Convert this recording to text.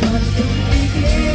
Cause you're thinking